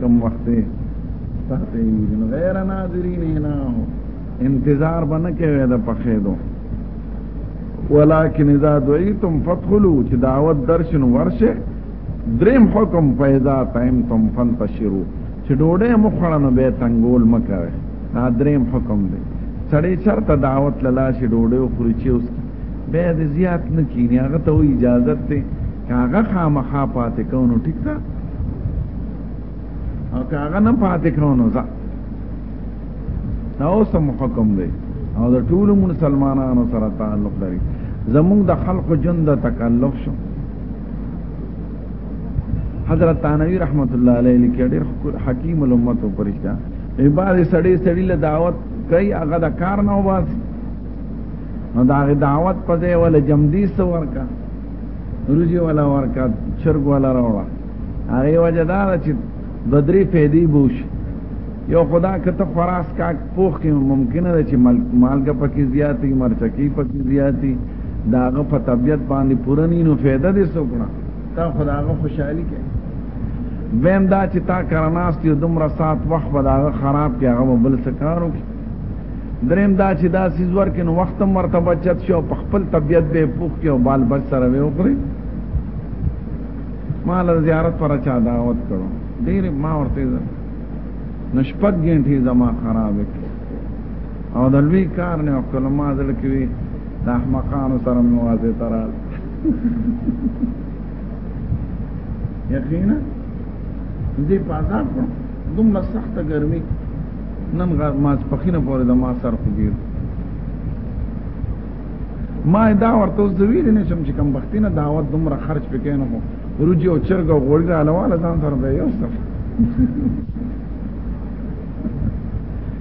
کم وخت دی تحت ایمین غیر ناظرین هنا هو انتظار به نه کوي د پخېدو ولكن اذا دعيتم فادخلوا چې دعوت درشن ورشه دریم حکم پیدا تایم تم فنتشرو چې ډوډۍ مخړه نو به تنګول مکوي دا دریم حکم دی سړی چرته دعوت للا شي ډوډۍ خوري چې اوس به د زیات نه کینی هغه ته اجازه ته هغه خامخا پاتې کونو ټیک ده او که هغه نه پاتې کړو نو ځه دا اوس هم حکم دی او د ټولو مسلمانانو سره تعلق لري زموږ د خلقو جون د تکلف شو حضرت تانوی رحمت الله علیه لیکي ډېر حکیم الامت او پرشتہ عباد سړی سړی له دعوت کوي هغه د کار نه وباسي نو دا دعوت په ځای ول جمدی سور کا روزي ولا ورکا چرګ ولا راوړه هغه وجه دا چې د درې پیدې بوش یو خدا کته خراس کا پوخ کې ممکنه ده چې مالګه پکې زیاتی مرچکی پکې زیاتی داغه په طبیعت باندې پوره نه نو فایده دې سوکړه تا خداغه خوشحالي کې ویم دا چې تا کرناست یو دومره سات وخت به داغه خراب کې هغه بل سکارو کې دریم دا چې دا سیز ورکې نو وخت هم ورته بچت شي او په خپل طبیعت به پوخ کې او بال بچ سره وي وکړي ما له زیارت پر چا دعوت کړو ډېر ما ورته نشپک ګنټي زما خراب کړ او د لوی کار نه وکړ ما ځل کې وي د احمقانو سره موازه ترال یقینا دې په عذاب دومره سخته ګرمي نن غا ما پخینه پورې د ما سر خوګیر ما دا ورته اوس دوی نه شم چې کم بختینه دعوت دومره خرج پکې نه مو روجي او چرګ او غوړي را لواله ځان سره به یو څه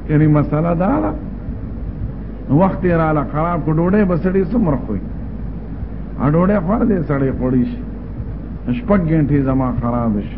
یعنی مساله دا ده وخت را لا خراب کو ډوډۍ بسړي سمر خوې ا ډوډۍ خور دې سړې پړې شي شپږ غنټې زما خراب شي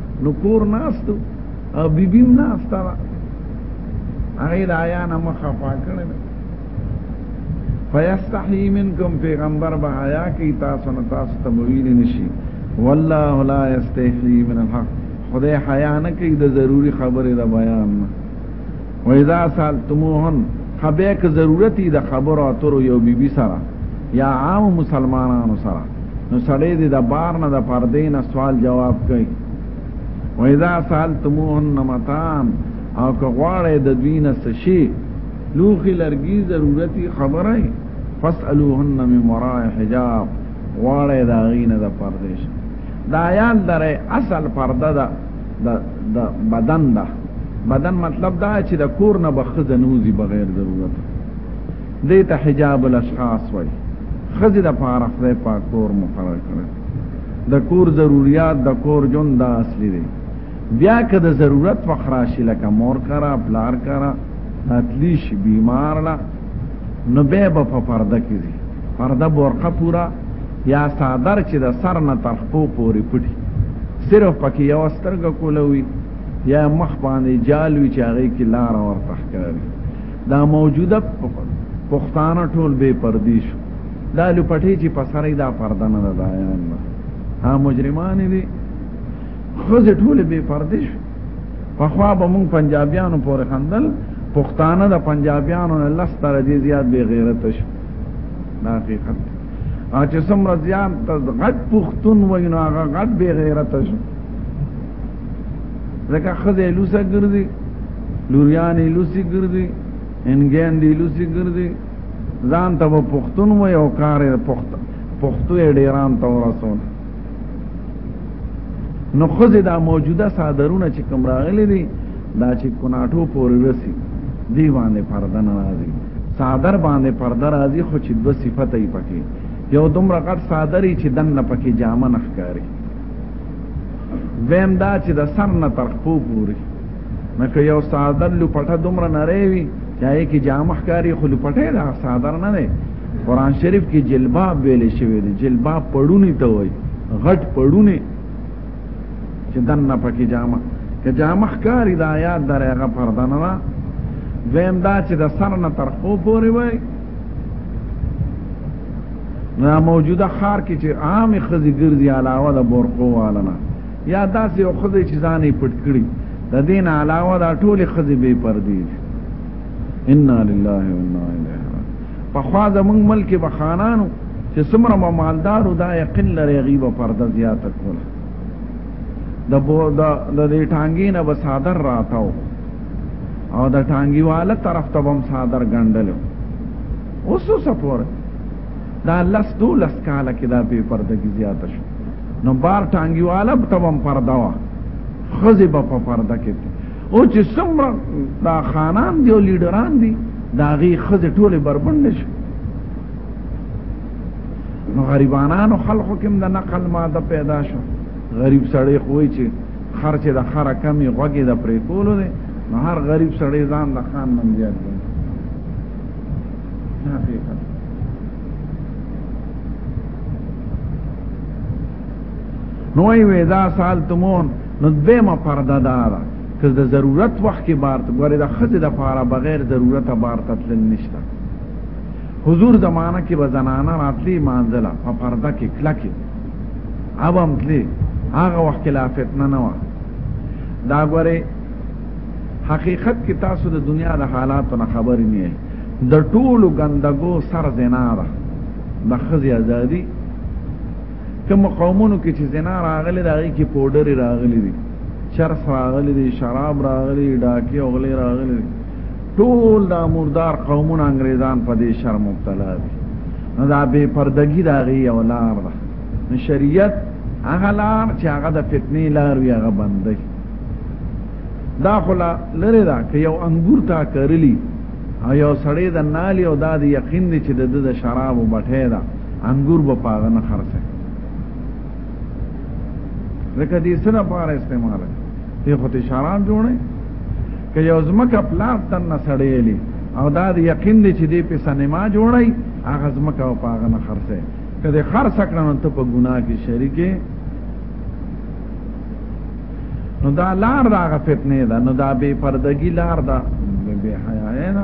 نو کور ناستو او بیبیم ناستا را هغه د آیا نه مخه پاکړه فیستحی منکم پیغمبر به حیا کی تاسو نه تاسو ته ویل نشي والله لا یستحی من الحق خدای حیا نه کوي د ضروری خبره د بیان نه و اذا سالتموهن خبه که ضرورتي د خبرو اترو یو بیبي بی سره یا عام مسلمانانو سره نو سړی دې د بار نه د پردې نه سوال جواب کوي و اذا سالتموهن متان او که غواړی د دوی نه سشي لوخي لرګي ضرورتي خبره فاسالوهن من وراء حجاب غواړی دا غینه د پردې شه دا یان درې اصل پرده ده د د بدن ده بدن مطلب دا چې د کور نه بخزه نوزي بغیر ضرورت دې ته حجاب الاشخاص وای خزه د پاره خدای پاک کور مقرر کړ د کور ضرورت د کور جون دا اصلي دی بیا که د ضرورت په خراشي لکه مور کرا پلار کرا اتلیش بیمار لا نو به په پرده کې پرده برقه پورا یا صادر چې د سر نه تر خپو پورې پټي صرف پکې یو سترګه کولوي یا مخ باندې جال وی چې هغه کې لار او تخکاری دا موجوده پښتانه ټول بے پردیش دا لپټي چې په سره دا پرده نه ده دایان ها مجرمان دي خزه ټول بے پردیش په خوا به مونږ پنجابیانو پورې خندل پښتانه د پنجابیانو نه لستر دي زیات بے غیرت شو دا حقیقت دی او چې څومره زیات ته غټ پښتون وای نو هغه غټ بې غیرته شو ځکه ښځې لوسه ګرځي لوریانې لوسې ګرځي انګین دې لوسې ګرځي ځان ته به پښتون وای او کار یې پښت پښتو یې ډیران ته ورسول نو ښځې دا موجوده صادرونه چې کوم راغلي دي دا چې کناټو پورې رسي دی باندې پردن راځي صادر باندې پرده راځي خو چې دو صفته یې پکې یو دومره غټ صادرې چې دنه پکې جامه نه ښکاري ویم دا چې د سر نه تر خپو پوري نه که یو صادر لپټه دومره نری وي چې هغې کې جامه ښکاري خو لپټه دا صادر نه دی قرآن شریف کې جلباب ویلې شوی دی جلباب پړونی ته وایي غټ پړونی چې دنه پکې جامه که جامه ښکاري دا یاد در هغه پرده نه ده دویم دا چې د سر نه تر خو پورې وای نه موجوده خار کې چې عام خزي ګرځي علاوه د بورقو والنه یا داسې یو خزي چې ځانې پټ کړي د دین علاوه دا ټول خزي به پردي ان لله و انا الیه په خوا زمونږ ملک به خانانو چې څومره به مالدارو دا یقین لري هغوی به پرده زیاته کوله د د دې ټانګې نه به څادر راتاو او د ټانګیواله طرف ته به هم څادر ګنډلو اوس اوسه پورې دا لس دولس کاله کې دا بې پردګي زیاته شو نو بار ټانګیواله به هم پرده وه ښځې به په پرده کې او چې څومره دا خانان دی او لیډران دی دا غي خزه ټوله بربند شي نو غریبانانو خلقو کوم د نقل ماده پیدا شو غریب سړی خوې چې خرچ د خره کمی غوګي د پرې کولو دی نو هر غریب سړی ځان د خان نن زیات دی حقیقت نو ای وې دا سال تمون نو دیمه پرده دا ده که د ضرورت وخت کې بار ته ګورې د خځې د پاره بغیر ضرورت بار ته تلل نشته حضور زمانہ کې به زنانه راتلی مانځله په پرده کې کلکې اب هم تلې هغه وخت کې لا فتنه نه وه دا ګورې حقیقت کې تاسو د دنیا د حالاتو نه خبر نه د ټولو ګندګو سر زنا ده د خځې ازادي کوم قومونو کې چې زنا راغلي دا کې پودر راغلي دي چرس راغلي دي شراب راغلي ډاکي او غلي راغلي دي ټول دا مردار قومونه انګريزان په دې شر مبتلا دي دا بے پردګي دا غي او لار ده شریعت هغه لار چې هغه د فتنې لار وي هغه بندي دا خلا لره دا که یو انګور تا کرلی او یو سړی د نالی او دا د یقین دی چې د د شراب او بټه ده انګور به پاغه نه خرڅه لکه دې سره پاره استعمال یې خو ته شراب جوړې که یو زمکه پلاس تن نه سړېلې او دا د یقین دی چې دې په سینما جوړای هغه زمکه او پاغه نه خرڅه کله خرڅ کړم ته په ګناه کې شریکې نو دا لار دا غ فتنه ده نو دا بے پردگی لار ده بے حیاء نه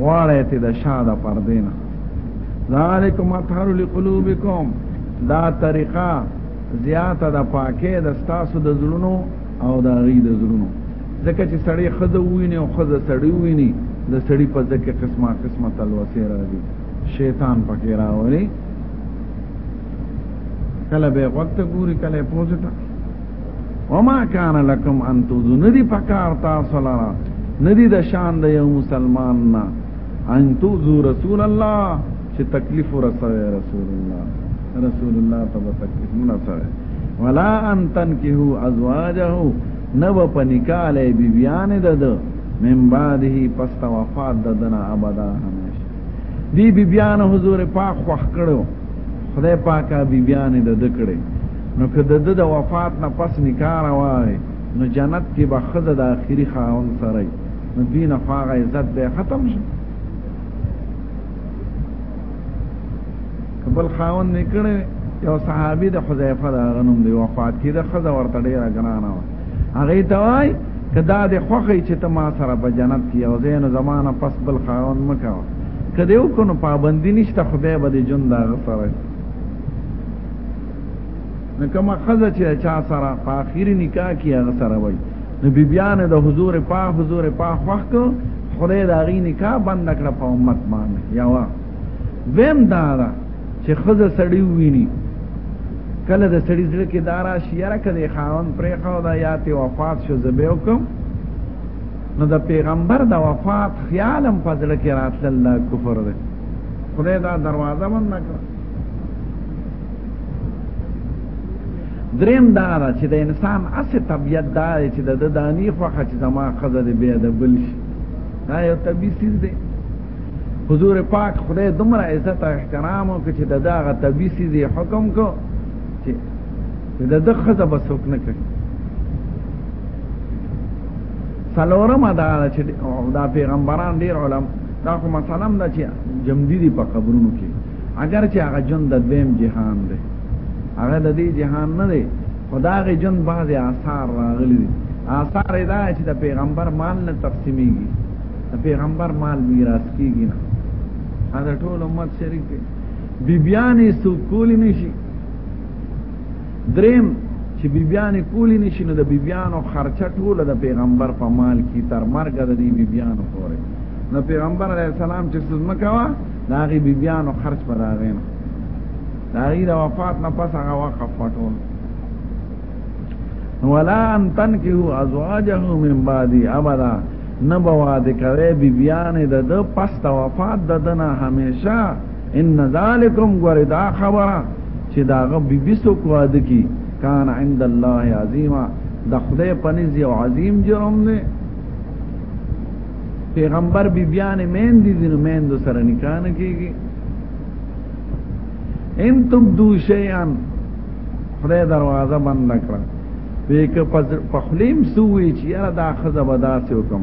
غواړی ته د شا د پردې نه ذالکم اطهر لقلوبکم دا طریقه زیاته د پاکه د ستاسو د زړونو او د غي د زړونو ځکه چې سړی خزه ویني او خزه سړی ویني د سړی په ځکه قسمه قسمه تلوسه راځي شیطان پکې راوړي کله به وخت ګوري کله پوزټه وما كان لكم ان تذو ندی پکار تاسو لرا ندی د شان د یو مسلمان نه ان تذو رسول الله چې تکلیف ورسوي رسول الله رسول الله ته تکلیف نه سره ولا ان تنکحو ازواجه نو په نکاح له بیبیان دد من بعده پس تا وفات ددنا ابدا همیشه دی بیبیان حضور پاک خوخ کړو خدای پاکه بیبیان دد کړي نو که د د وفات نه پس نکاح راوړي نو جنت کې به خزه د اخیری خاوند سره نو دوی نه فاغه عزت به ختم شي کبل خاوند نکړي یو صحابي د حذیفه د غنوم دی وفات کې د خزه ورته ډیره ګرانه و هغه ته وای کدا د خوخی چې ته ما سره په جنت کې او زین زمانہ پس بل خاوند مکاو کدیو کو نو پابندی نشته خدای به د جون دا غفره نو کومه خزه چې چا سره په اخیری نکاح کې هغه سره وای نو بی بیان د حضور پاک حضور پاک وخت خدای دا غی نکاح بند کړ په امت باندې یا وا ویم دا دا چې خزه سړی ویني کله د سړی زړه کې دارا شیره کړي خاون پرې خو دا یاتي وفات شو زبې وکم نو د پیغمبر د وفات خیالم په ځل کې راتل کفر دی خدای دا دروازه بند کړ دریم دا را چې د انسان اسې طبیعت دا دی چې د دانی خوخه چې زما خزه دې بیا د بل شي دا یو طبیعي سیز دی حضور پاک خدای دومره عزت او احترام او چې د داغه طبیعي سیز حکم کو چې د د خزه بسوک نه کوي سلورم دا چې دا پیغمبران ډیر علم دا خو مثلا دا چې جمدی دی په قبرونو کې اگر چې هغه جون د دویم جهان دی هغه د دې جهان نه دی خدای جون بعضی آثار راغلي دي آثار دا چې د پیغمبر مال نه تقسیمیږي د پیغمبر مال میراث کیږي نه دا ټول امت شریک دی بیبیانې سو کولی نشي دریم چې بیبیانې کولی نشي نو د بیبیانو خرچه ټوله د پیغمبر په مال کې تر مرګ د دې بیبیانو پورې نو پیغمبر علی السلام چې سزمه کاوه د هغې بیبیانو خرچ پر هغې نه د هغې د وفات نه پس هغه وقف وټول ولا ان تنکهو ازواجه من بعدی ابدا نه بواده کوي بیبیانې د د پس د وفات د دنه همیشه ان ذالکم وردا خبره چې دا غو بي بي سو کو د کی کان عند الله عظیما د خدای پنځ یو عظیم جرم نه پیغمبر بی بیان مین دي دین مین د سره نکاح نه کیږي ان تم دو شیئا خدای دروازه بند کړه وی که په خلیم سوې چې یاره دا خزه بداسې وکم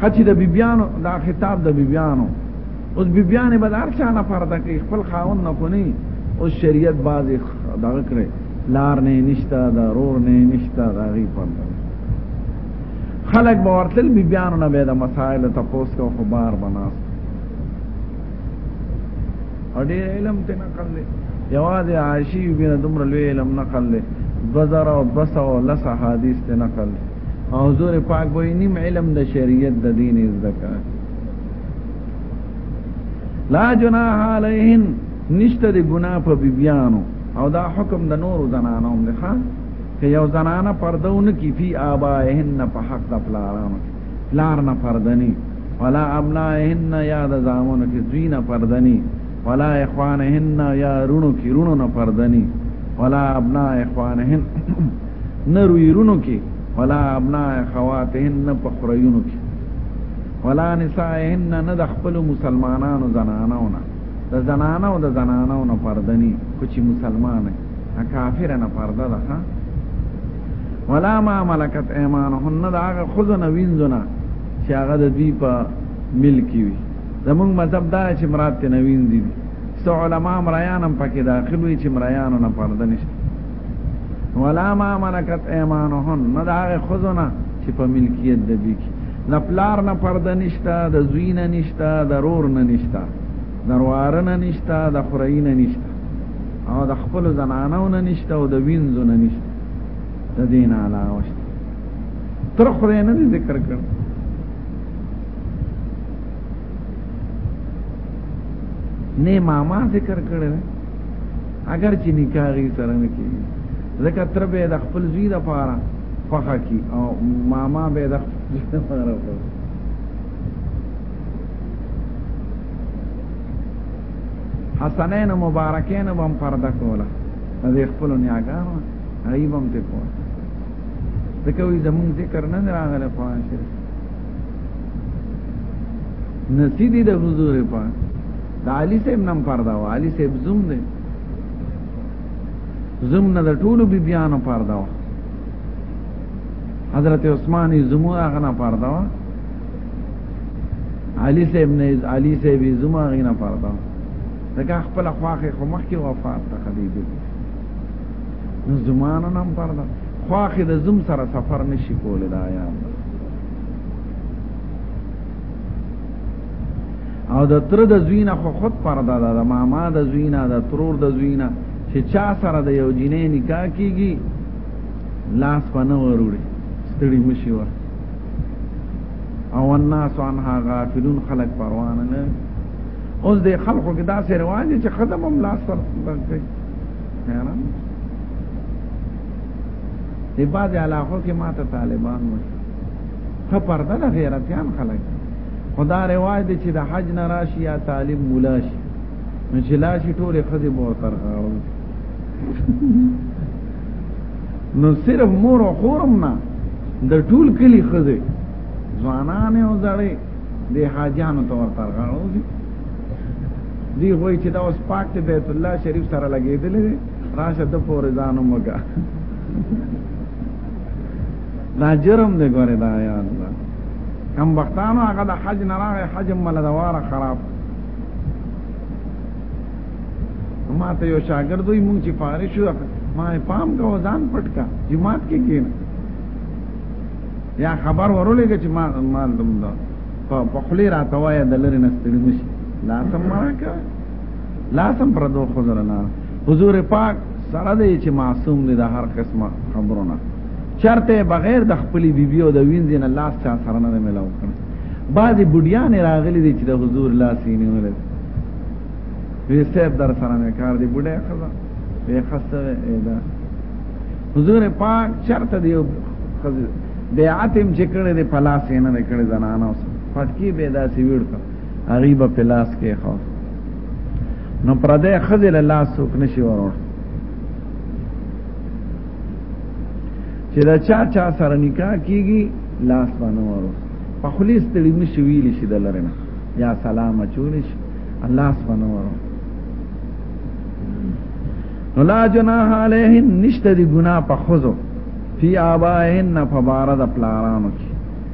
خچې د بیبیانو دا خطاب د بیبیانو اوس بیبیانې به هر چا نه پرده کوي خپل خاون نه کونی اوس شریعت بعضې دغه کړی لار نه نشته د رور نه نشته د هغې پرده خلک به ورتل بیبیانو نه به د مسایلو تپوس کوه خو بار به ناست او ډېر علم ته نقل دی یوازې عایشې بینه دومره لوی علم نقل دی دوه زره او دوه سوه لس احادیث ته نقل دی او حضور پاک وای نیم علم د شریعت د دین زکا لا جناح علیهن نشته د ګنا په بیبیانو او دا حکم د نور زنانو هم ښه که یو زنانه پردون کی فی آبائهن په حق د پلارانو پلار نه پردنی ولا ابنائهن یا د زامن کی زین پردنی ولا اخوانهن یا رونو کی رونو نه پردنی ولا ابناء اخوانهن نه رویرونو کې ولا ابنا خواتهن نه پخریونو کې ولا نسائهن نه د خپل مسلمانانو زنانو نه د زنانو د زنانو نه پردنی کوچی مسلمان نه کافر نه پرده ده ولا ما ملکت ایمانهن نه هغه خزنه وینځونه چې هغه د دوی په ملک وي زمونږ مذهب دا چې مراد ته نوین دي سو علما مریانم پکې داخل وي چې مریانو نه پرده نشته ولا ما ملکت ایمانهن نه دا هغه خزونه چې په ملکیت د دوی کې د پلار نه پرده نشته د زوی نه نشته د رور نه نشته د رواره نه نشته د خورای نه نشته او د خپل زنانو نه نشته او د وینځو نه نشته د دین علاوه شته تر خدای نه ذکر کړ نه ماما ذکر کړل اگر چې نکاح غي سره نه کیږي ځکه تر به د خپل زوی د پاره فخه کی او ماما به د خپل زوی د پاره حسنین مبارکین هم پرده کوله د خپل نیاګانو غیبم ته کوله ځکه وي زمونږ ذکر نه راغله قرآن شریف نسی دی د حضور په دا علی صاحب نم پردا و علی صاحب زوم دی زوم نه د ټولو بی بیانو پردا و حضرت عثمان زمو هغه نه پردا و علی صاحب نه علی صاحب زمو هغه نه پردا دغه خپل خواخې خو مخکې وفات ته خدیجه نو زمانه نم پردا خواخې د زوم سره سفر نشي کولای دا یاد او د تر د زوینه خو خود پرده ده د ماما د زوینه د ترور د زوینه چې چا سره د یو جنې نکاح کیږي لاس په نه وروړي ستړي مشي ور او الناس عنها غافلون خلق پروانه نه اوس د خلکو کې داسې رواج چې خدام هم لاس پر کوي دی بعض علاقو کې ماته طالبان وایي ته پرده د غیرتيان خلک خدا رواج دي چې د حج نه راشي یا طالب مولا شي نو چې لاشي ټولې خزي مور تر غاړو نو صرف مور او خورم نه د ټول کلی خزي ځوانان او زړې د حاجانو تور تر غاړو دي دی وای چې دا اوس پاک ته بیت الله شریف سره لګیدل راشه ته پورې ځان وګا دا جرم دی ګوره دا یا الله کم وختانو هغه د حج نه راغی حج مل دواره خراب ما ته یو شاګرد وي مونږ چې فارغ شو ما پام کو ځان پټ کا جماعت کې کېن یا خبر ورولېږي چې ما ما دم دا په خلی راته وایې د لری نستړي مشي لا سم راکړه لا سم پر دوه خزر نه حضور پاک سره دی چې معصوم دی د هر قسمه خبرونه چرته بغیر د خپلې بیبي او د وینځ نه لاس چا سره نه ملاو کړ بعضی بډیان راغلي دي چې د حضور لاس یې نه ولر وی سیب در سره نه کار دی بډای خزا وی خسته دا حضور پاک چرته دی خزر بیعت هم چې کړی دی پلاس یې نه کړی زنانه اوس پټکی به داسې ویړ کړ هغه به پلاس کې خو نو پردې خزل الله سوک نشي ورور چې دا چا چا سره نکاح کیږي لاس باندې ورو په خلیص تړي نشي ویل شي د لرنه یا سلام چول شي الله سبحانه ورو نو لا جناح علیهن نشته دی ګنا په خزو فی آبائهن فبارد پلارانو کی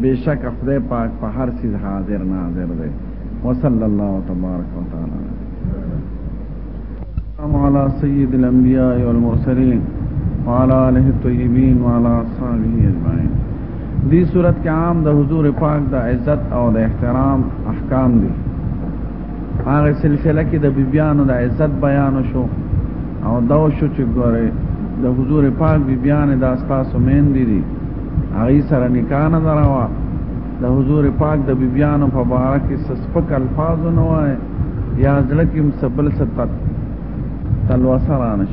بیشک خدای پاک په هر څیز حاضر ناظر دی وصلی الله تبارک وتعالی السلام علی سید الانبیاء والمرسلین وعلى آله الطيبين وعلى اصحابه اجمعين دې صورت کې عام د حضور پاک د عزت او د احترام احکام دي هغه سلسله کې د بیبيانو د عزت بیان شو او دا شو چې ګوره د حضور پاک بیبيان د استاسو مین دي دي هغه سره نکاح نه دروا د حضور پاک د بیبيانو په باره کې سسپک الفاظ نه وای یا ځلکم سبل ست تلوسرانش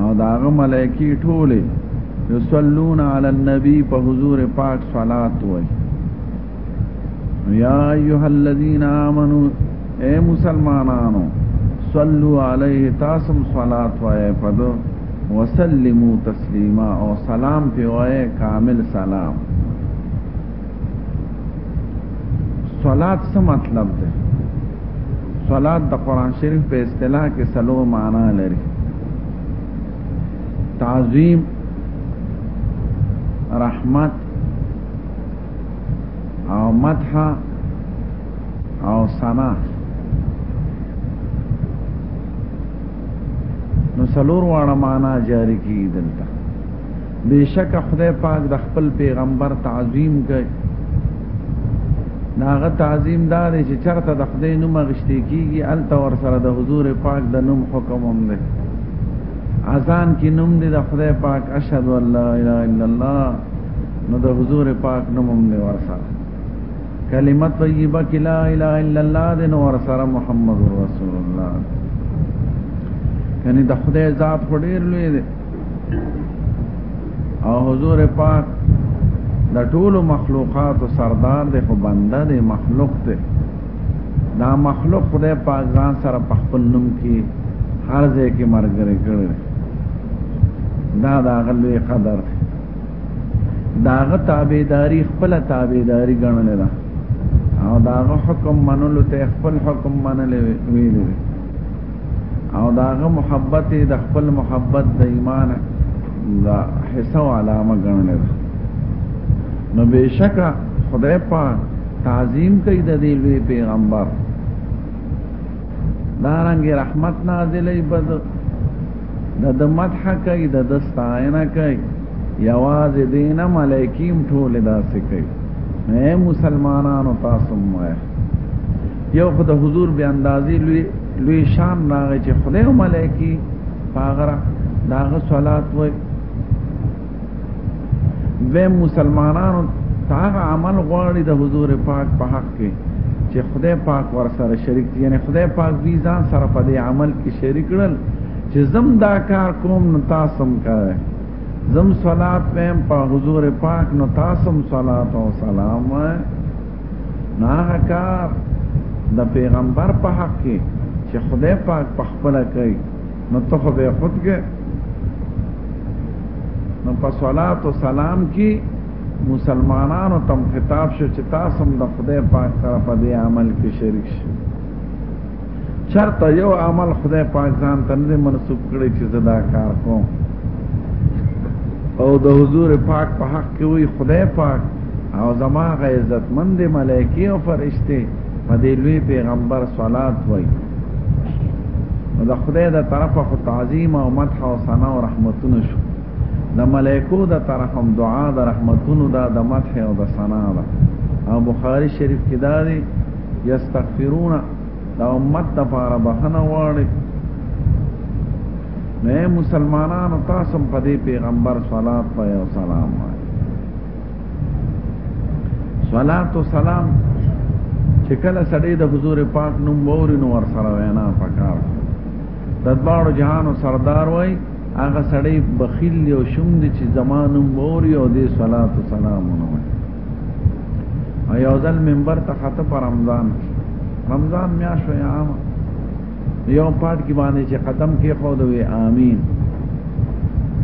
او داغه ملائکی ټوله یصلون علی النبی په حضور پاک صلات وای یا ایها الذین آمنو اے مسلمانانو صلو علیه تاسم صلات وای پدو وسلمو تسلیما او سلام پی وای کامل سلام صلات څه مطلب ده صلات د قران شریف په اصطلاح کې سلو معنا لري تعظیم رحمت او مدح او ثنا نو سلور واړه معنا جاری کی دلته بیشک خدای پاک د خپل پیغمبر تعظیم کوي ناغه تعظیم دار چې چرته د خدای نوم غشتي کیږي ال تور سره د حضور پاک د نوم حکم هم دی اذان کې نوم دی د خدای پاک اشهد ان لا اله الا الله نو د حضور پاک نوم هم دی ورسره کلمه طیبه کې لا اله الا الله د نور سره محمد رسول الله کني د خدای ذات خډیر لوی دی او حضور پاک د ټولو مخلوقات سردار دی خو بنده دی مخلوق دی دا مخلوق خدای پاک ځان سره په خپل نوم کې هر ځای کې مرګري کړی دا دا غلوی قدر داغه تابعداري خپل تابعداري ګڼل ده او داغه حکم منلو ته خپل حکم منل ویلي او داغه محبت د خپل محبت د ایمان دا حصو علامه ګڼل نو بشکا خدای په تعظیم کوي د دې لوی پیغمبر دا رنګ رحمت نازلې بد د د مدح کوي د د ستاینه کوي یواز دینه ملائکیم ټول داسې کوي اے مسلمانانو تاسو مو یو خو د حضور به اندازې لوی لوی شان راغی چې خدای او ملایکی پاغره داغه صلات وای به مسلمانانو تاغه عمل غواړي د حضور پاک په حق کې چې خدای پاک ور سره شریک دي یعنی خدای پاک وی ځان سره په دې عمل کې شریک کړل چې زم دا کار کوم نو تاسو هم کوئ زم صلات پم په حضور پاک نو تاسو هم صلات او سلام وای نه هغه کار د پیغمبر په حق کې چې خدای پاک په خپل کوي نو ته خو به خود کې نو په صلوات و سلام کې مسلمانانو تم خطاب شو چې تاسو د خدای پاک سره په دې عمل کې شریک شئ چرته یو عمل خدای پاک ځان ته نه منسوب کړی چې زدا کار کوم او د حضور پاک په حق کې وی خدای پاک او زما غ عزت مند ملائکه او فرشته په دې لوی پیغمبر صلوات وای نو د خدای د طرفه خو تعظیم او مدح او ثنا او رحمتونه شو د ملائکو د طرفم دعا د رحمتونو دا د مدح او د ثنا ده او بخاری شریف کې دا دی یستغفرون دا امت د پاره بخنه واړي نه مسلمانانو تاسو په دې پیغمبر صلوات په او سلام وایي صلوات او سلام چې کله سړی د حضور پاک نوم ووري نو ور سره وینا پکار د دوړو جهانو سردار وایي هغه سړی بخیل او شوم دي چې زمانم ووري او دې صلوات او سلام ونه یو ځل منبر ته خطه پر رمضان رمضان میا شو یا عام یو پات کې باندې چې قدم کې خو دوی امين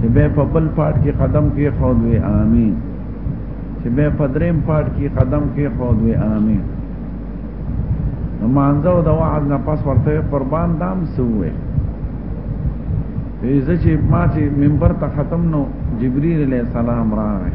چې به په بل پات کې قدم کې خو دوی امين چې به په دریم پات کې قدم کې خو دوی امين مانځو د وعد نه پس ورته قربان دام سوې زه چې ما چې منبر ته ختم نو جبريل عليه السلام راغی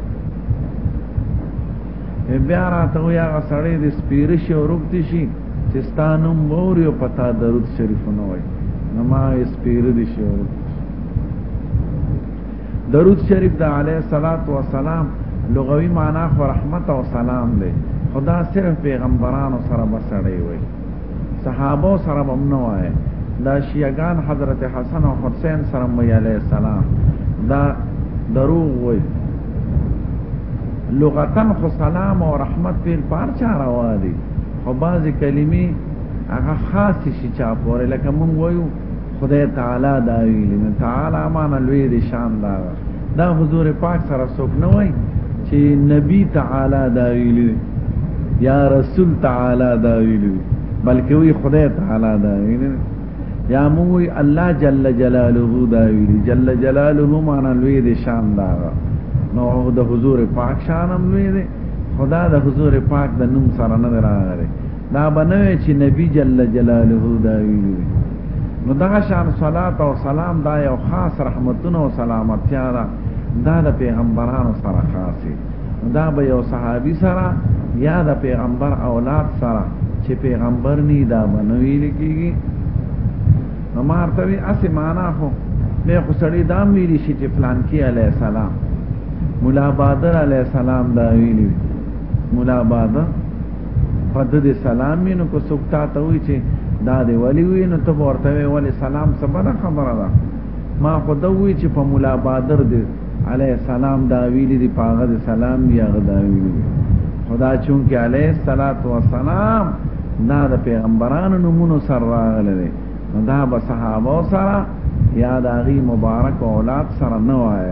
بیا راته وی هغه سړی د سپیره شي او رکتی شي چې ستانم وور یو پتا درود شریف نه وای نو ما سپیره دي شي درود شریف د علی صلوات و سلام لغوي معنی خو رحمت او سلام دی خدا صرف پیغمبرانو سره بسړی وي صحابه سره هم نه وای دا شیعاګان حضرت حسن او حسین سره وی علی السلام دا دروغ وای لغتن خو سلام او رحمت په پار چا راوړي خو بعضی کلمې هغه خاص شي چا پورې لکه مونږ وایو خدای تعالی دا ویلی نو تعالی معنا لوی دی شان دا دا حضور پاک سره څوک نه وای چې نبی تعالی دا ویلی یا رسول تعالی دا ویلی بلکې وی خدای تعالی دا ویلی یا موی الله جل جلاله دا ویلی جل جلاله معنا لوی دی شان دا نو د حضور پاک شانم لوی دی خدا د حضور پاک د نوم سره نه راغلی دا بنوي چې نبی جل جلاله دا ویلي نو دا شان صلات او سلام دا یو خاص رحمتونه او سلامتیا ده دا د پیغمبرانو سره خاصه دا به یو صحابي سره یا د پیغمبر اولاد سره چې پیغمبر ني دا بنوي لکېږي نو مارته وی اسې معنا خو مې خو سړی دا ویلي شي چې فلان کې عليه السلام مولا بادر عليه السلام دا ویلي مولا بادر په د دې سلام مینو کو څوک تا ته وی چې دا دی ولی وی نو ته ورته وی ولی سلام سبنه خبره ده ما خو دا وی چې په مولا بادر دی علی السلام دا ویلی دی پاغه د سلام بیا غدا ویلی خدا چون کې علی الصلات والسلام دا د پیغمبرانو نمونه سره راغله دا به صحابه سره یا د هغه مبارک اولاد سره نه وای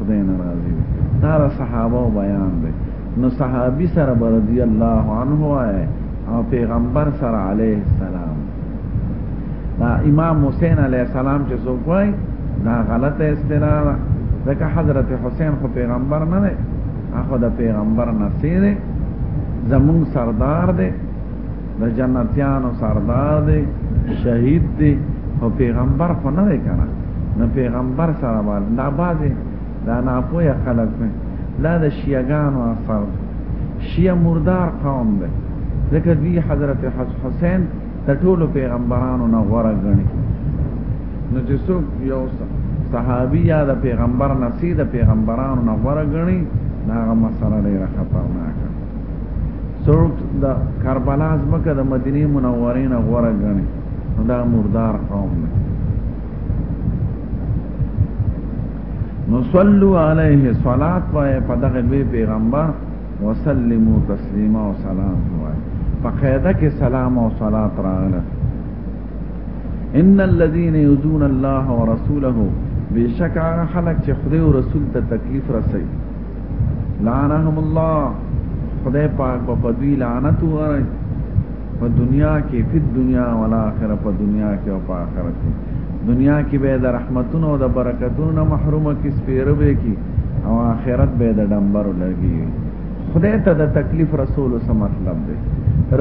خدای ناراضي دا صحابه بیان دی نو صحابي سره رضی الله عنه او پیغمبر سره علیه السلام دا امام حسین علیه السلام چې څوک وای دا غلطه اصطلاح ده ځکه حضرت حسین خو پیغمبر نه دی هغه د پیغمبر نصیر زمون سردار دی د جنتیانو سردار دی شهید دی او پیغمبر خو نه دی کنه نو پیغمبر سره باندې دا بازي دا نه پوهه خلک نه دا د شیعاګانو اثر شیعه مردار قوم دی ځکه دی حضرت حسین د ټولو پیغمبرانو نه غوړه غني نو چې څوک یو صحابي یا د پیغمبر نصیب د پیغمبرانو نه غوړه غني دا هغه مسله ډیره خطرناکه څوک د کربلا ځمکه د مدینه منورې نه غوړه غني دا مردار قوم دی نو صلو علیه صلات وای په دغه لوی پیغمبر وسلمو تسلیما او سلام وای په قاعده کې سلام او صلات راغله ان الذين يؤذون الله ورسوله بشکا خلق چې خدای او رسول ته تکلیف رسي لعنهم الله خدای پاک په پدوی لعنت وره په دنیا کې په دنیا او آخرت په دنیا کې او په آخرت کې دنیا کې به د رحمتونو او د برکتونو نه محرومه کې سپیره به کې او آخرت به د ډمبر لګي خدای ته د تکلیف رسول سم مطلب دی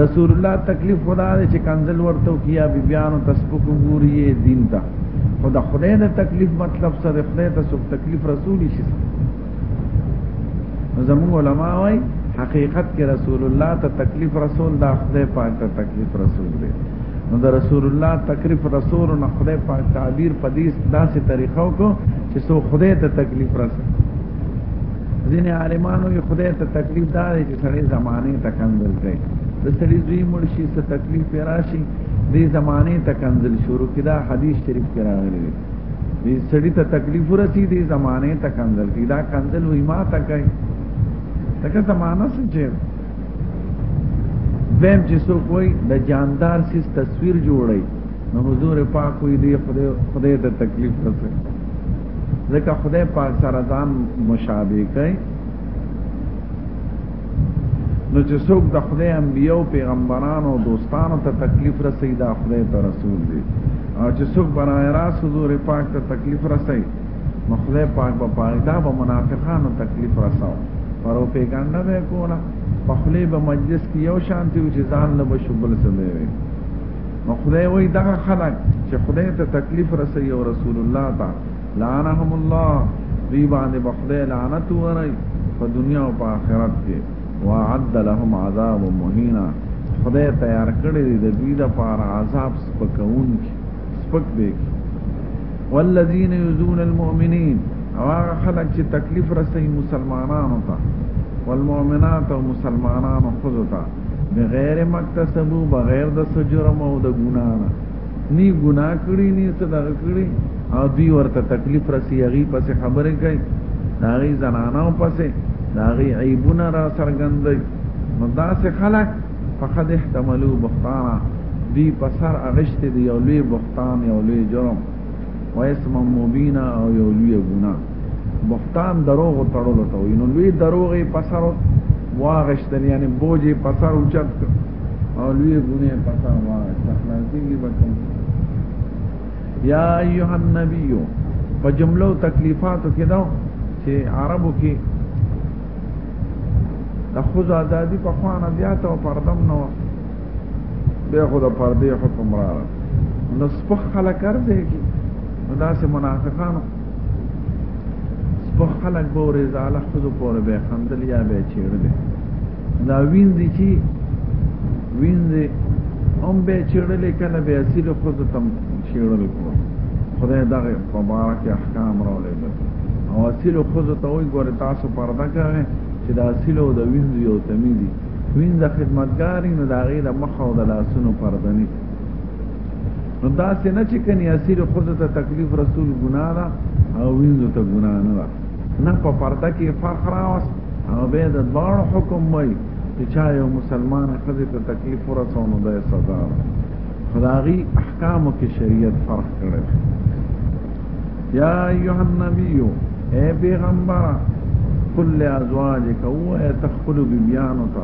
رسول الله تکلیف خدا دې چې کنزل ورته کیا بی بیان تسبق ګوري دین ته خدا خدای د تکلیف مطلب سره خدای ته سب تکلیف رسول شي زموږ علما وايي حقیقت کې رسول الله ته تکلیف رسول دا خدای پاک ته تکلیف رسول دی نو د رسول الله تکلیف رسول نو خدای پاک تعبیر په دې داسې طریقو کو چې سو خدای ته تکلیف رسول ځینې عالمانو یې خدای ته تکلیف دار چې سړی زمانه ته کنځل کوي د سړي دوی مړ شي څه تکلیف راشي دې زمانه ته کنځل شروع کړه حدیث شریف کې راغلی دې سړی ته تکلیف ورسی دې زمانه ته کنزل کی دا کنزل وې ما ته کوي تکه زمانہ څه چې دیم چې سو کوئی د جاندار سیس تصویر جوړی نو حضور پاک وی دی خدای خدای ته تکلیف رسې ځکه خدای پاک سره ځان مشابه کوي نو چې څوک د خدای انبیو پیغمبرانو دوستانو ته تکلیف رسي دا خدای ته رسول دي او چې څوک برای راس حضور پاک ته تکلیف رسي نو خدای پاک به پاک دا به منافقانو تکلیف رساو پر او پیغمبر به کولا په خلی به مجلس کې یو شانتی او چې ځان له بشبل سره وي نو خدای وای دا خلک چې خدای ته تکلیف رسي او رسول الله ته لعنهم الله دی باندې بخدای لعنت ورای په دنیا او په آخرت کې وعد لهم عذاب مهینا خدای تیار کړی دی د دوی لپاره عذاب سپکون کې سپک دی والذین یذون المؤمنین او هغه خلک چې تکلیف رسي مسلمانانو ته والمؤمنات او مسلمانانو خود ته بغیر مکتسبو بغیر د سجرم او د ګنا نه نی ګناه کړی نی څه دغه کړی او دوی ورته تکلیف رسی هغه پس خبره کوي هغه زنانه پس هغه عیبونه را سرګندوي نو دا څه خلک فقد احتملوا بهتانا دی په سر اغشت دی یو لوی بهتان یو لوی جرم و اسم مبینا او یو لوی ګناه بختان دروغ تړلو ته وي نو لوی دروغې پسر واغشتل یعنی بوجې پسر اوچت کړ او لوی ګونه پسر واغشت خلاصيږي بچو یا ایها النبی په جملو تکلیفاتو کې دا چې عربو کې د خوځ ازادي په خوانه زیاته او پردم نو به خو د پردې حکم راغله نو سپخ خلک ارزه کې دا سه منافقانو سپخ خلق به ورې زاله خزو پورې به خندل یا به چیړل دا وینځي چې وینځي هم به چیړل کله به اصل خود تم چیړل کو خدای دغه مبارک احکام راولې او اصل خود ته وي ګور تاسو پرده کوي چې دا اصل او د وینځي او تمیزي وینځه خدمتګاری نه دا غي د مخ او د لاسونو پردني نو دا څه نه چې کني اسیر خود ته تکلیف رسول ګنا ده او وینځو ته ګنا نه ده نه په پرده کې فرق راوست او به د دوړ حکم وای چې چا یو مسلمان خزه ته تکلیف ورسونه ده سزا خدایي احکامو کې شریعت فرق کړی یا ایه النبی اے پیغمبر کل ازواجک او تخلو بیانو ته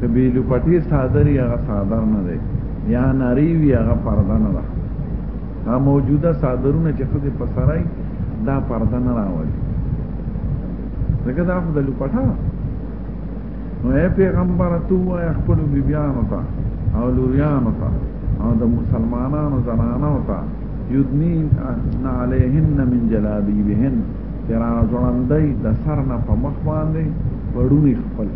کبیلو پټی صادر یا صادر نه دی یا ناری وی هغه پرده نه ده دا موجوده صادرونه چې خدای په سرای دا پرده نه راوړي لکه دا خو د لوپټا نو اے پیغمبر تو اے خپل بیبیانو ته او لوریانو ته او د مسلمانانو زنانو ته یدنین علیهن من جلابیبهن چې را ځوړندۍ د سر نه په مخ باندې پړونی خپل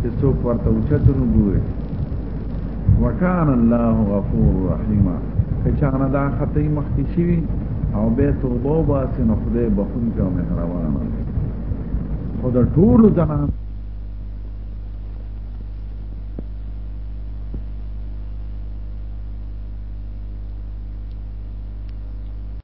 چې څوک ورته اوچتو نو ګوري وکان الله غفور رحیما که چا نه دا خطې مخکې شي او به توبه وباسي نو خدای بخښونکی او مهربان دی خو د ټولو زنانو